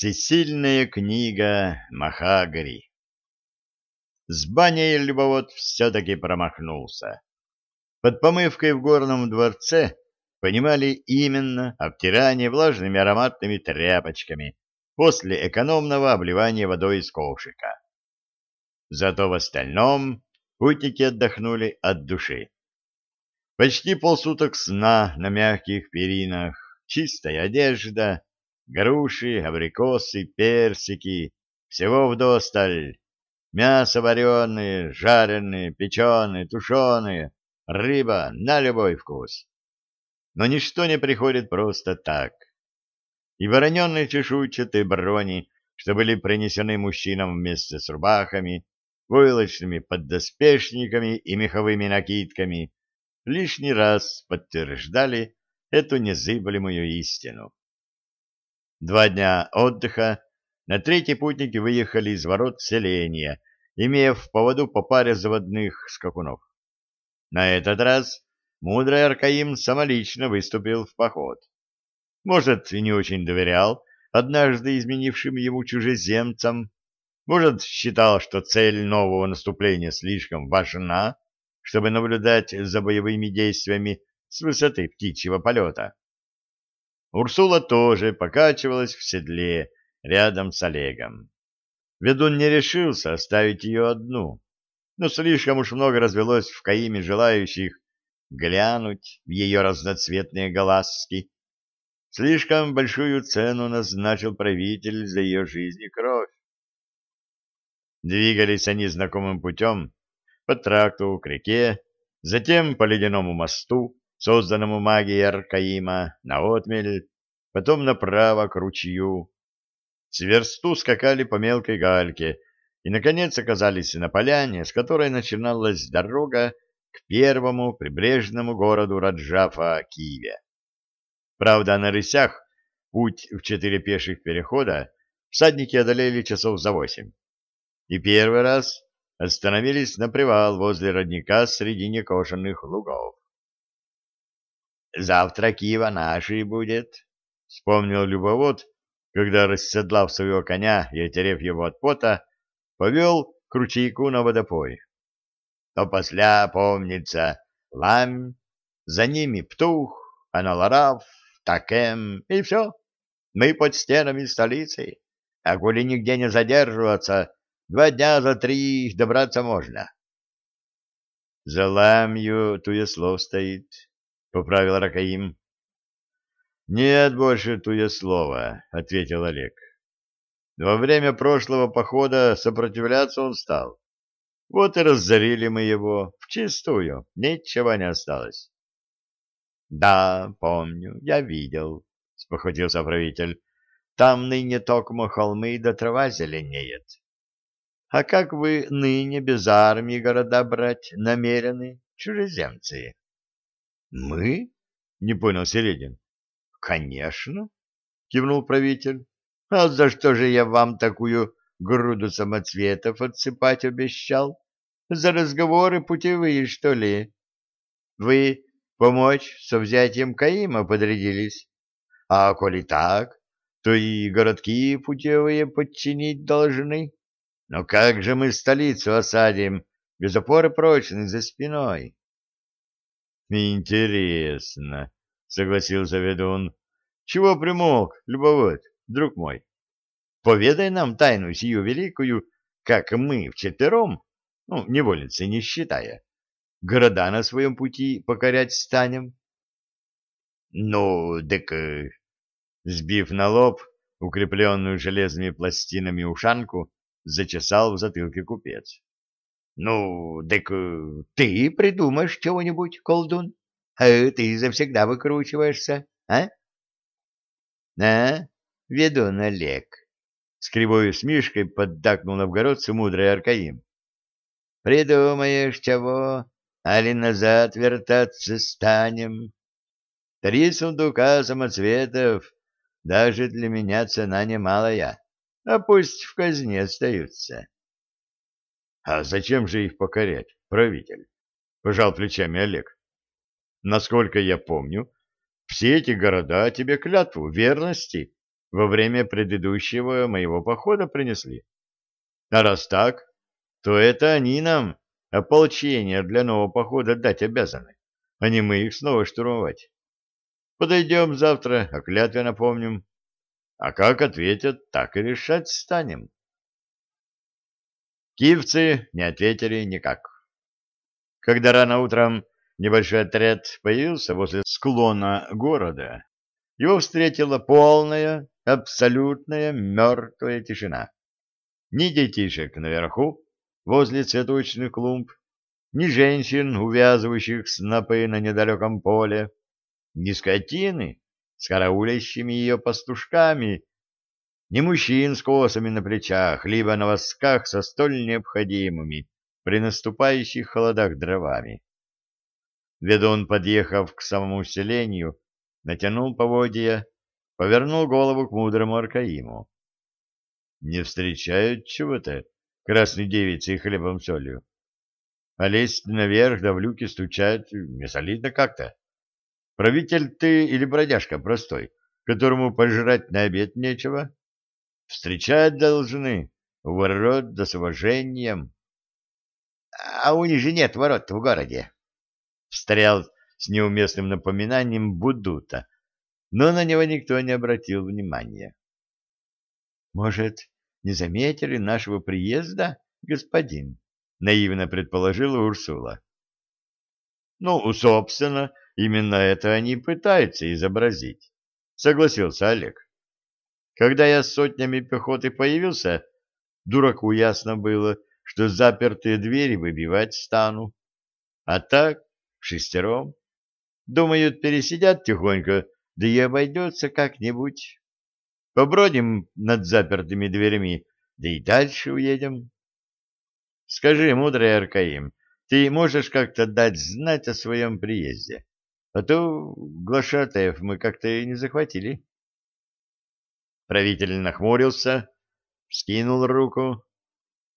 Всесильная книга Махагари С баней любовод все-таки промахнулся. Под помывкой в горном дворце понимали именно обтирание влажными ароматными тряпочками после экономного обливания водой из ковшика. Зато в остальном путники отдохнули от души. Почти полсуток сна на мягких перинах, чистая одежда, груши, абрикосы, персики, всего вдосталь, мясо вареное, жареное, печеное, тушеное, рыба на любой вкус. Но ничто не приходит просто так. И вороненные чешуйчатые брони, что были принесены мужчинам вместе с рубахами, войлочными поддоспешниками и меховыми накидками, лишний раз подтверждали эту незыблемую истину. Два дня отдыха, на третий путники выехали из ворот селения, имея в поводу по паре заводных скакунов. На этот раз мудрый Аркаим самолично выступил в поход. Может, и не очень доверял однажды изменившим ему чужеземцам, может, считал, что цель нового наступления слишком важна, чтобы наблюдать за боевыми действиями с высоты птичьего полета. Урсула тоже покачивалась в седле рядом с Олегом. Ведун не решился оставить ее одну, но слишком уж много развелось в Каиме желающих глянуть в ее разноцветные глазки. Слишком большую цену назначил правитель за ее жизнь и кровь. Двигались они знакомым путем по тракту к реке, затем по ледяному мосту, созданному магией Аркаима, на отмель, потом направо к ручью. С версту скакали по мелкой гальке и, наконец, оказались на поляне, с которой начиналась дорога к первому прибрежному городу Раджафа Киеве. Правда, на рысях путь в четыре пеших перехода всадники одолели часов за восемь и первый раз остановились на привал возле родника среди некошенных лугов. «Завтра Киева нашей будет», — вспомнил любовод, когда, расседлав своего коня и отерев его от пота, повел к ручейку на водопой. То после помнится ламь, за ними птух, аналарав, такем, и все. Мы под стенами столицы, а коли нигде не задерживаться, Два дня за три добраться можно. — За ламью туеслов стоит, — поправил Ракаим. — Нет больше туеслова, — ответил Олег. Во время прошлого похода сопротивляться он стал. Вот и разорили мы его вчистую, ничего не осталось. — Да, помню, я видел, — спохватился правитель. — Там ныне токмо холмы да трава зеленеет. А как вы ныне без армии города брать намерены, чужеземцы? — Мы? — не понял Середин. — Конечно, — кивнул правитель. — А за что же я вам такую груду самоцветов отсыпать обещал? За разговоры путевые, что ли? Вы помочь со взятием Каима подрядились? А коли так, то и городки путевые подчинить должны. Но как же мы столицу осадим без опоры прочной за спиной? Интересно, согласился ведун. Чего примолк, любовод, друг мой? Поведай нам тайну сию великую, как мы вчетвером, ну, невольницы не считая, города на своем пути покорять станем. Ну, дык, сбив на лоб укрепленную железными пластинами ушанку, зачесал в затылке купец. — Ну, так э, ты придумаешь чего-нибудь, колдун? А ты завсегда выкручиваешься, а? — А, ведун Олег, — с кривой усмешкой поддакнул новгородцу мудрый Аркаим. — Придумаешь чего, али назад вертаться станем? Три сундука самоцветов, даже для меня цена немалая а пусть в казне остаются. — А зачем же их покорять, правитель? — пожал плечами Олег. — Насколько я помню, все эти города тебе клятву верности во время предыдущего моего похода принесли. А раз так, то это они нам ополчение для нового похода дать обязаны, а не мы их снова штурмовать. Подойдем завтра, о клятве напомним. А как ответят, так и решать станем. Киевцы не ответили никак. Когда рано утром небольшой отряд появился возле склона города, его встретила полная, абсолютная мертвая тишина. Ни детишек наверху, возле цветочных клумб, ни женщин, увязывающих снопы на недалеком поле, ни скотины с караулящими ее пастушками, ни мужчин с косами на плечах, либо на восках со столь необходимыми при наступающих холодах дровами. Ведун, подъехав к самому селению, натянул поводья, повернул голову к мудрому Аркаиму. Не встречают чего-то красной девицы и хлебом-солью. А лезть наверх да в люки стучать не солидно как-то. Правитель ты или бродяжка простой, которому пожрать на обед нечего? Встречать должны, ворот да с уважением. — А у них же нет ворот в городе. Встрял с неуместным напоминанием Будута, но на него никто не обратил внимания. — Может, не заметили нашего приезда, господин? — наивно предположила Урсула. — Ну, собственно, именно это они пытаются изобразить, — согласился Олег. Когда я с сотнями пехоты появился, дураку ясно было, что запертые двери выбивать стану. А так, шестером, думают, пересидят тихонько, да и обойдется как-нибудь. Побродим над запертыми дверями, да и дальше уедем. Скажи, мудрый Аркаим, ты можешь как-то дать знать о своем приезде? А то глашатаев мы как-то и не захватили. Правитель нахмурился, вскинул руку,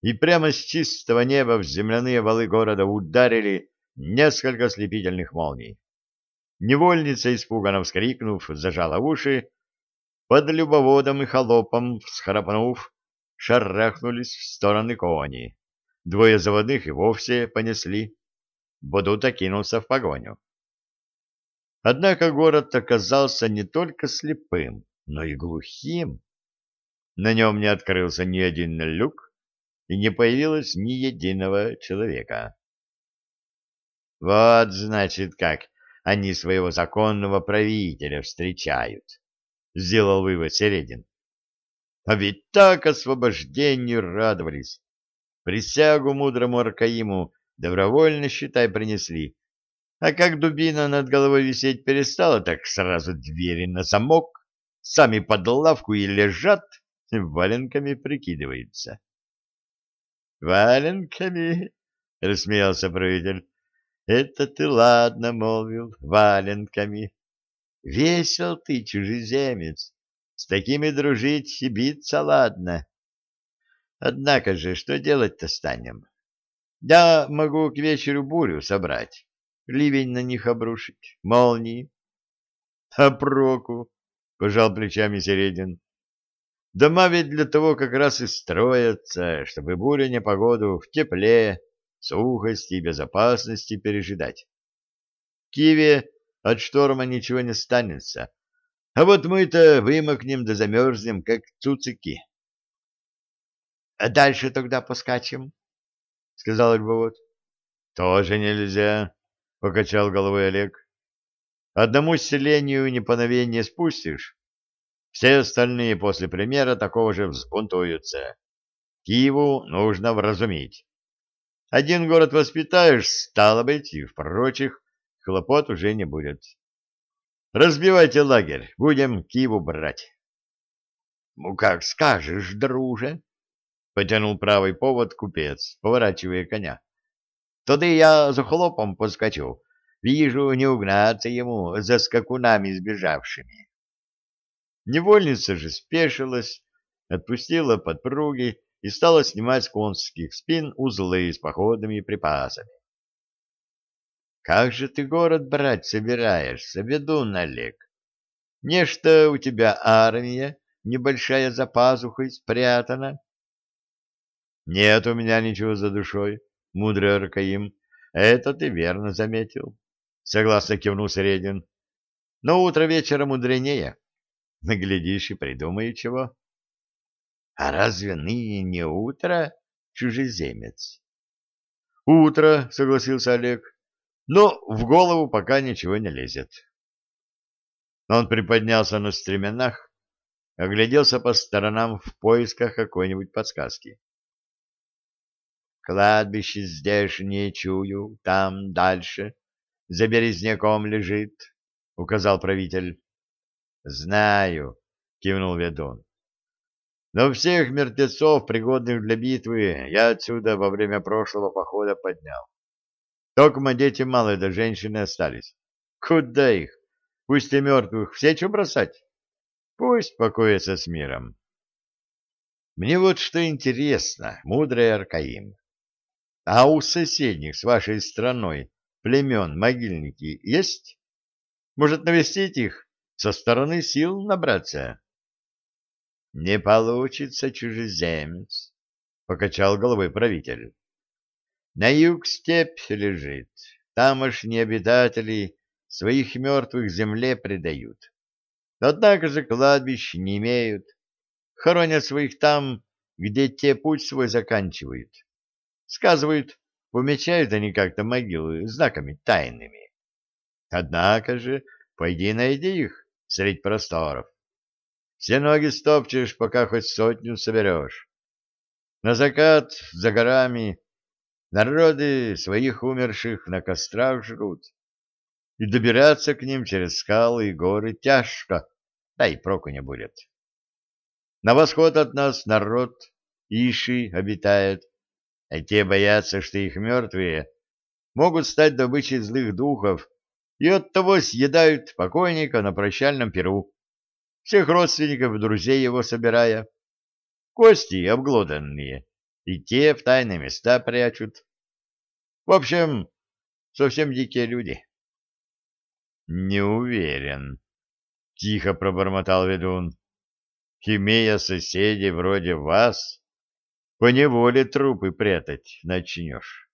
и прямо с чистого неба в земляные валы города ударили несколько слепительных молний. Невольница, испуганно вскрикнув, зажала уши, под любоводом и холопом, всхрапнув, шарахнулись в стороны кони. Двое заводных и вовсе понесли. Будута кинулся в погоню. Однако город оказался не только слепым, но и глухим. На нем не открылся ни один люк, и не появилось ни единого человека. Вот, значит, как они своего законного правителя встречают, — сделал вывод Середин. А ведь так освобождению радовались. Присягу мудрому Аркаиму добровольно, считай, принесли. А как дубина над головой висеть перестала, так сразу двери на замок сами под лавку и лежат, валенками прикидываются. — Валенками? — рассмеялся правитель. — Это ты ладно, — молвил, — валенками. Весел ты, чужеземец, с такими дружить и биться ладно. Однако же, что делать-то станем? Я могу к вечеру бурю собрать, ливень на них обрушить, молнии. А проку? — пожал плечами Середин. «Дома ведь для того как раз и строятся, чтобы буря непогоду в тепле, сухости и безопасности пережидать. В Киеве от шторма ничего не станется, а вот мы-то вымокнем да замерзнем, как цуцики». «А дальше тогда поскачем?» — сказал Львовод. «Тоже нельзя», — покачал головой Олег. Одному селению неповиновение спустишь, все остальные после примера такого же взбунтуются. Киеву нужно вразумить. Один город воспитаешь, стало быть, и в прочих хлопот уже не будет. Разбивайте лагерь, будем Киеву брать. — Ну, как скажешь, друже, — потянул правый повод купец, поворачивая коня. — Туда я за хлопом поскочу, Вижу, не угнаться ему за скакунами сбежавшими. Невольница же спешилась, отпустила подпруги и стала снимать с конских спин узлы с походными припасами. — Как же ты город брать собираешься, ведун Олег? Нечто у тебя армия, небольшая за пазухой спрятана? — Нет у меня ничего за душой, мудрый Аркаим. Это ты верно заметил. Согласно кивнул Средин. Но утро вечера мудренее. Наглядишь и придумай чего. А разве ныне не утро, чужеземец? Утро, согласился Олег. Но в голову пока ничего не лезет. Он приподнялся на стременах, огляделся по сторонам в поисках какой-нибудь подсказки. Кладбище здешнее чую, там дальше, за березняком лежит, — указал правитель. — Знаю, — кивнул ведун. — Но всех мертвецов, пригодных для битвы, я отсюда во время прошлого похода поднял. Только дети малые да женщины остались. Куда их? Пусть и мертвых все что бросать? Пусть покоятся с миром. Мне вот что интересно, мудрый Аркаим. А у соседних с вашей страной племен могильники есть? Может, навестить их, со стороны сил набраться? — Не получится, чужеземец, — покачал головой правитель. — На юг степь лежит, тамошние обитатели своих мертвых земле предают. Однако же кладбищ не имеют, хоронят своих там, где те путь свой заканчивают. Сказывают, помечают они как-то могилы знаками тайными. Однако же, пойди найди их средь просторов. Все ноги стопчешь, пока хоть сотню соберешь. На закат, за горами, народы своих умерших на кострах жрут. И добираться к ним через скалы и горы тяжко, да и проку не будет. На восход от нас народ Иши обитает, а те боятся, что их мертвые могут стать добычей злых духов и оттого съедают покойника на прощальном перу, всех родственников и друзей его собирая, кости обглоданные, и те в тайные места прячут. В общем, совсем дикие люди. — Не уверен, — тихо пробормотал ведун. — Имея соседей вроде вас, поневоле трупы прятать начнешь.